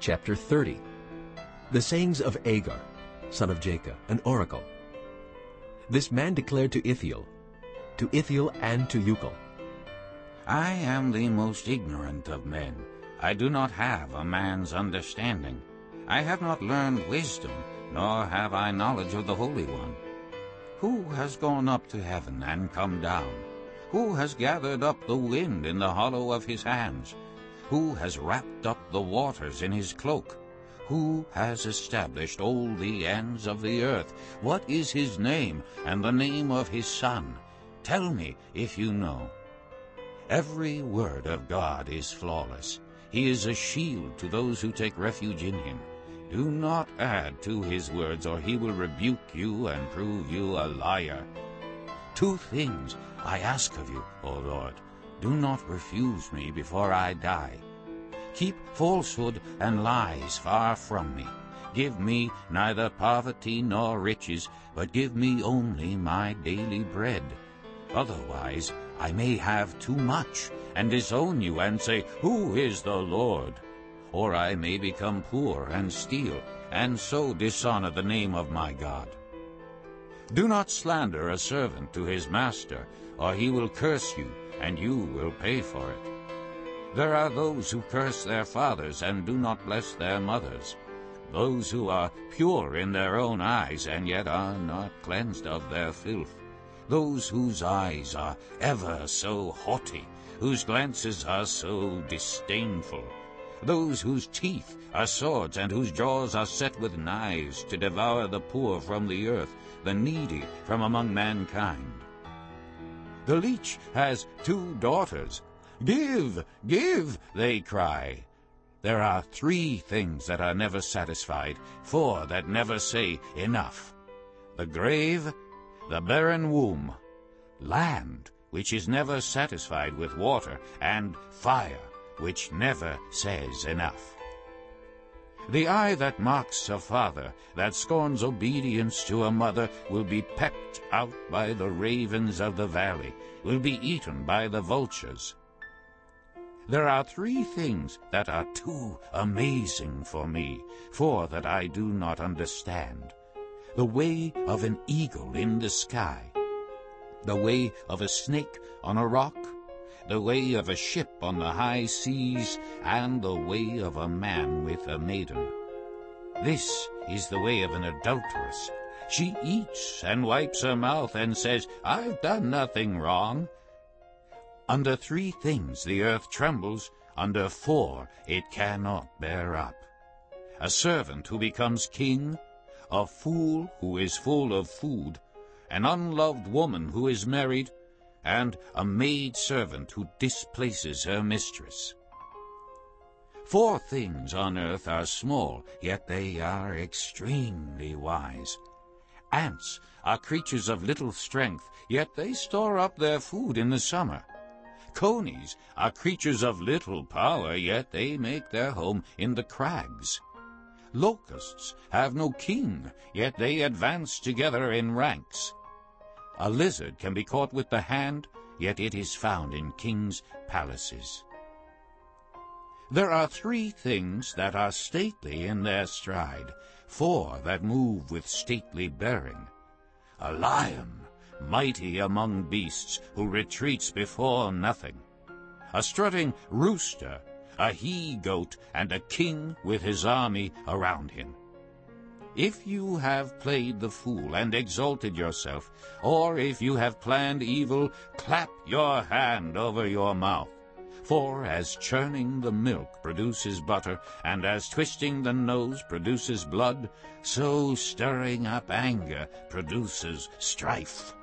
Chapter 30 The sayings of Agur, son of Jakeh, an oracle. This man declared to Ithiel, to Ithiel and to Ucal, I am the most ignorant of men. I do not have a man's understanding. I have not learned wisdom, nor have I knowledge of the Holy One. Who has gone up to heaven and come down? Who has gathered up the wind in the hollow of his hands? Who has wrapped up the waters in his cloak? Who has established all the ends of the earth? What is his name and the name of his son? Tell me if you know. Every word of God is flawless. He is a shield to those who take refuge in him. Do not add to his words, or he will rebuke you and prove you a liar. Two things I ask of you, O Lord. Do not refuse me before I die. Keep falsehood and lies far from me. Give me neither poverty nor riches, but give me only my daily bread. Otherwise I may have too much, and disown you, and say, Who is the Lord? Or I may become poor and steal, and so dishonor the name of my God. Do not slander a servant to his master, or he will curse you, and you will pay for it. There are those who curse their fathers and do not bless their mothers, those who are pure in their own eyes and yet are not cleansed of their filth those whose eyes are ever so haughty, whose glances are so disdainful, those whose teeth are swords and whose jaws are set with knives to devour the poor from the earth, the needy from among mankind. The leech has two daughters. Give, give, they cry. There are three things that are never satisfied, four that never say enough. The grave, the barren womb, land which is never satisfied with water, and fire which never says enough. The eye that mocks a father, that scorns obedience to a mother, will be pecked out by the ravens of the valley, will be eaten by the vultures. There are three things that are too amazing for me, four that I do not understand the way of an eagle in the sky, the way of a snake on a rock, the way of a ship on the high seas, and the way of a man with a maiden. This is the way of an adulteress. She eats and wipes her mouth and says, I've done nothing wrong. Under three things the earth trembles, under four it cannot bear up. A servant who becomes king, a fool who is full of food, an unloved woman who is married, and a maid servant who displaces her mistress. Four things on earth are small, yet they are extremely wise. Ants are creatures of little strength, yet they store up their food in the summer. Conies are creatures of little power, yet they make their home in the crags. Locusts have no king, yet they advance together in ranks. A lizard can be caught with the hand, yet it is found in kings' palaces. There are three things that are stately in their stride, four that move with stately bearing. A lion, mighty among beasts, who retreats before nothing. A strutting rooster, a he-goat, and a king with his army around him. If you have played the fool and exalted yourself, or if you have planned evil, clap your hand over your mouth. For as churning the milk produces butter, and as twisting the nose produces blood, so stirring up anger produces strife.